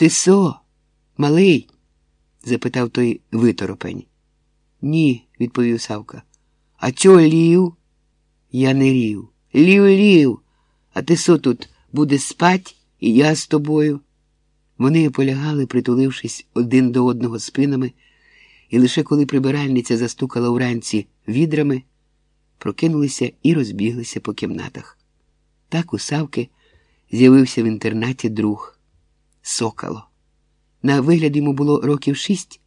Ти со, малий? запитав той виторопень. Ні, відповів Савка. А чого лів? Я не рів. Лів, лів. А ти со тут буде спать, і я з тобою. Вони полягали, притулившись один до одного спинами, і лише коли прибиральниця застукала вранці відрами, прокинулися і розбіглися по кімнатах. Так у Савки з'явився в інтернаті друг Сокало. На вигляд йому було років шість,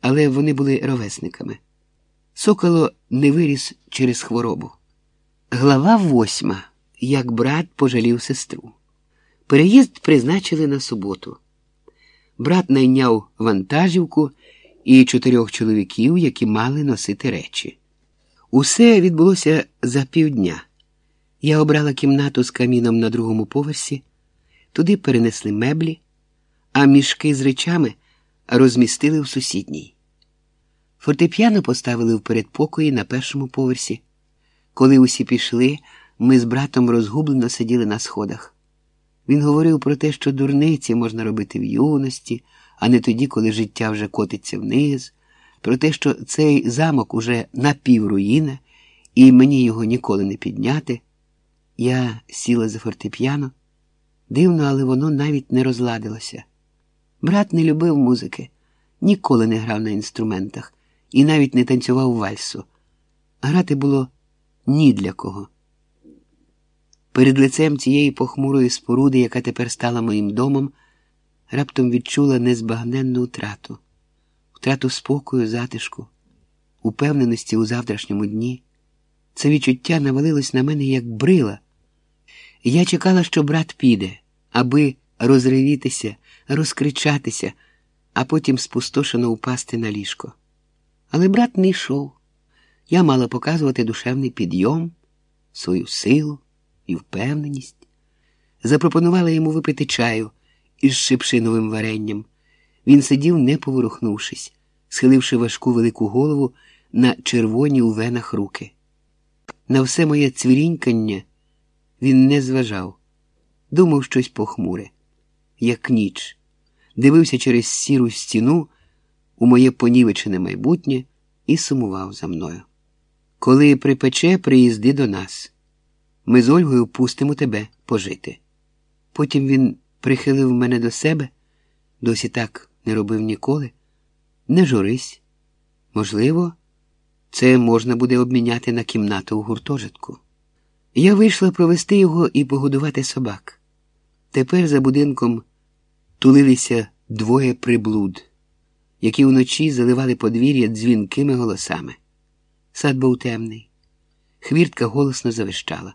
але вони були ровесниками. Соколо не виріс через хворобу. Глава восьма, як брат пожалів сестру. Переїзд призначили на суботу. Брат найняв вантажівку і чотирьох чоловіків, які мали носити речі. Усе відбулося за півдня. Я обрала кімнату з каміном на другому поверсі, туди перенесли меблі, а мішки з речами розмістили в сусідній. Фортепіано поставили в передпокої на першому поверсі. Коли усі пішли, ми з братом розгублено сиділи на сходах. Він говорив про те, що дурниці можна робити в юності, а не тоді, коли життя вже котиться вниз, про те, що цей замок уже напівруїна, і мені його ніколи не підняти. Я сіла за фортепіано. Дивно, але воно навіть не розладилося. Брат не любив музики, ніколи не грав на інструментах і навіть не танцював вальсу. Грати було ні для кого. Перед лицем цієї похмурої споруди, яка тепер стала моїм домом, раптом відчула незбагненну втрату, втрату спокою, затишку, упевненості у завтрашньому дні. Це відчуття навалилось на мене, як брила. Я чекала, що брат піде, аби розривітися, розкричатися, а потім спустошено упасти на ліжко. Але брат не йшов. Я мала показувати душевний підйом, свою силу і впевненість. Запропонувала йому випити чаю із шипшиновим варенням. Він сидів, не поворухнувшись, схиливши важку велику голову на червоні у венах руки. На все моє цвірінькання він не зважав, думав щось похмуре, як ніч, дивився через сіру стіну у моє понівечене майбутнє і сумував за мною. Коли припече, приїзди до нас. Ми з Ольгою пустимо тебе пожити. Потім він прихилив мене до себе, досі так не робив ніколи. Не журись. Можливо, це можна буде обміняти на кімнату у гуртожитку. Я вийшла провести його і погодувати собак. Тепер за будинком тулилися двоє приблуд, які вночі заливали подвір'я дзвінкими голосами. Сад був темний. Хвіртка голосно завищала.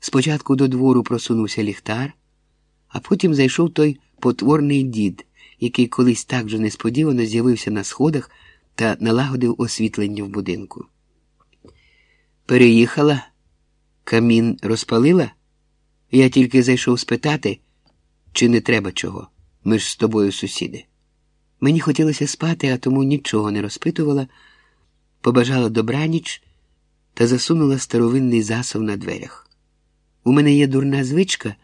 Спочатку до двору просунувся ліхтар, а потім зайшов той потворний дід, який колись так же несподівано з'явився на сходах та налагодив освітлення в будинку. Переїхала, камін розпалила. Я тільки зайшов спитати, чи не треба чого. Ми ж з тобою сусіди. Мені хотілося спати, а тому нічого не розпитувала, побажала добраніч та засунула старовинний засов на дверях. У мене є дурна звичка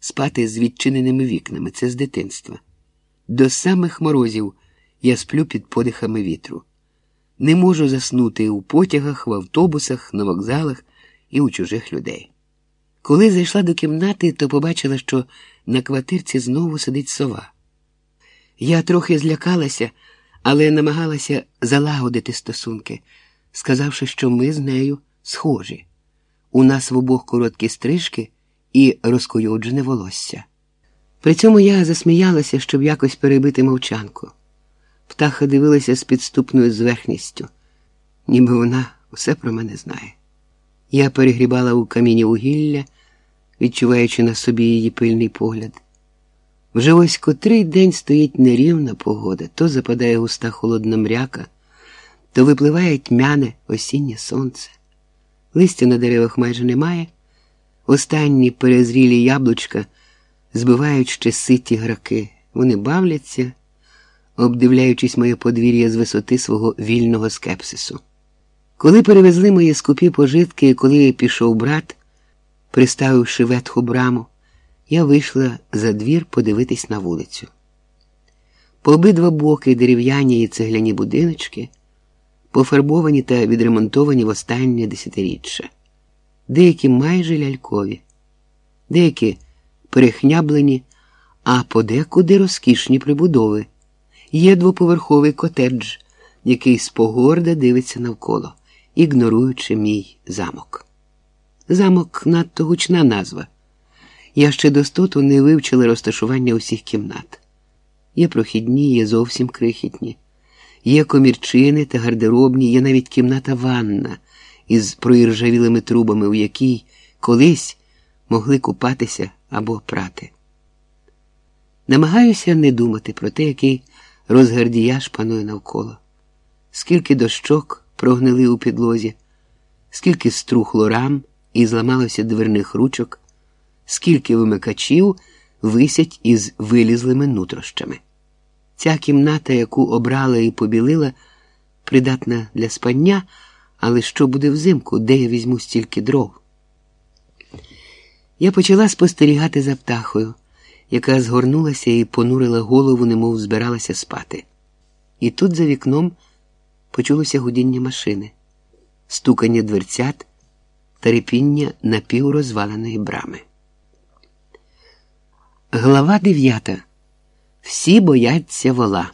спати з відчиненими вікнами, це з дитинства. До самих морозів я сплю під подихами вітру. Не можу заснути у потягах, в автобусах, на вокзалах і у чужих людей. Коли зайшла до кімнати, то побачила, що на квартирці знову сидить сова. Я трохи злякалася, але намагалася залагодити стосунки, сказавши, що ми з нею схожі. У нас в обох короткі стрижки і розкойоджене волосся. При цьому я засміялася, щоб якось перебити мовчанку. Птаха дивилася з підступною зверхністю, ніби вона усе про мене знає. Я перегрібала у каміні вугілля, відчуваючи на собі її пильний погляд. Вже ось котрий день стоїть нерівна погода, то западає густа холодна мряка, то випливає тьмяне осіннє сонце. Листя на деревах майже немає. Останні перезрілі яблучка збивають ще ситі граки. Вони бавляться, обдивляючись моє подвір'я з висоти свого вільного скепсису. Коли перевезли мої скупі пожитки, і коли пішов брат, приставивши ветху браму, я вийшла за двір подивитись на вулицю. По обидва боки дерев'яні і цегляні будиночки, пофарбовані та відремонтовані в останнє десятиріччя, деякі майже лялькові, деякі перехняблені, а подекуди розкішні прибудови. Є двоповерховий котедж, який спогорда дивиться навколо, ігноруючи мій замок. Замок надто гучна назва. Я ще достоту не вивчила розташування усіх кімнат. Є прохідні, є зовсім крихітні, є комірчини та гардеробні, є навіть кімната ванна із проіржавілими трубами, у якій колись могли купатися або прати. Намагаюся не думати про те, який розгардіяж панує навколо, скільки дощок прогнили у підлозі, скільки струхло рам і зламалося дверних ручок, скільки вимикачів висять із вилізлими нутрощами. Ця кімната, яку обрала і побілила, придатна для спання, але що буде взимку, де я візьму стільки дров? Я почала спостерігати за птахою, яка згорнулася і понурила голову, немов збиралася спати. І тут за вікном почулося гудіння машини, стукання дверцят та репіння напіврозваленої брами. Глава дев'ята. Всі бояться вола.